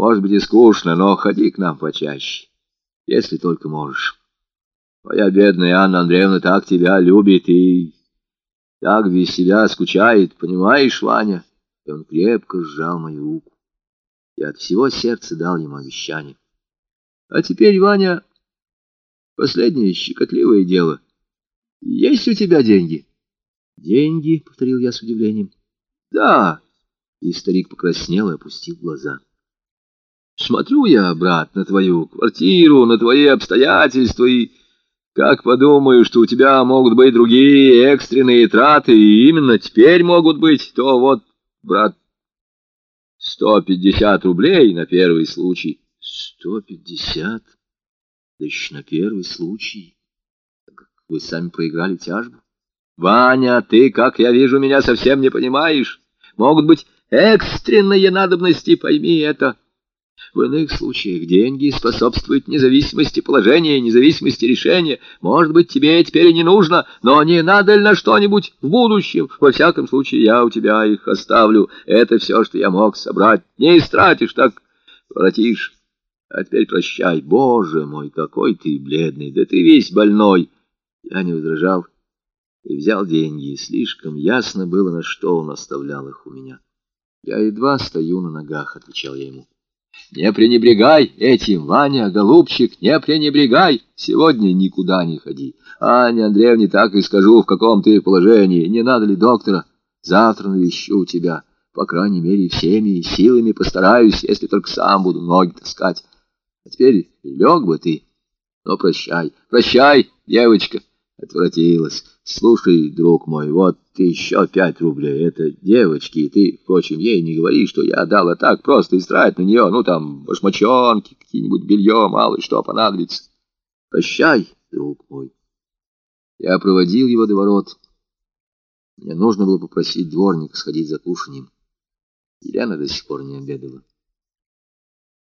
Может быть и скучно, но ходи к нам почаще, если только можешь. Твоя бедная Анна Андреевна так тебя любит и так без себя скучает, понимаешь, Ваня?» И он крепко сжал мою руку. Я от всего сердца дал ему обещание. «А теперь, Ваня, последнее щекотливое дело. Есть у тебя деньги?» «Деньги?» — повторил я с удивлением. «Да!» — и старик покраснел и опустил глаза. «Смотрю я, брат, на твою квартиру, на твои обстоятельства и...» Как подумаю, что у тебя могут быть другие экстренные траты, и именно теперь могут быть, то вот, брат, сто пятьдесят рублей на первый случай. Сто пятьдесят? Да еще на первый случай. Вы сами проиграли тяжбу. Ваня, ты, как я вижу, меня совсем не понимаешь. Могут быть экстренные надобности, пойми это. В иных случаях деньги способствуют независимости положения, независимости решения. Может быть, тебе теперь и не нужно, но не надо ли на что-нибудь в будущем? Во всяком случае, я у тебя их оставлю. Это все, что я мог собрать. Не истратишь, так воротишь. А теперь прощай. Боже мой, какой ты бледный, да ты весь больной. Я не возражал и взял деньги. Слишком ясно было, на что он оставлял их у меня. Я едва стою на ногах, отвечал я ему. Не пренебрегай этим, Ваня, голубчик, не пренебрегай. Сегодня никуда не ходи. Аня Андреевне так и скажу, в каком ты положении. Не надо ли доктора? Завтра навещу тебя. По крайней мере, всеми силами постараюсь, если только сам буду ноги таскать. А теперь лег бы ты. Но прощай, прощай, девочка. Отвратилась. Слушай, друг мой, вот еще пять рублей. Это девочки, и ты, впрочем, ей не говори, что я дала так просто истрать на нее. Ну, там, башмачонки, какие-нибудь белье, мало ли что понадобится. Прощай, друг мой. Я проводил его до ворот. Мне нужно было попросить дворника сходить за кушанием. Елена до сих пор не обедала.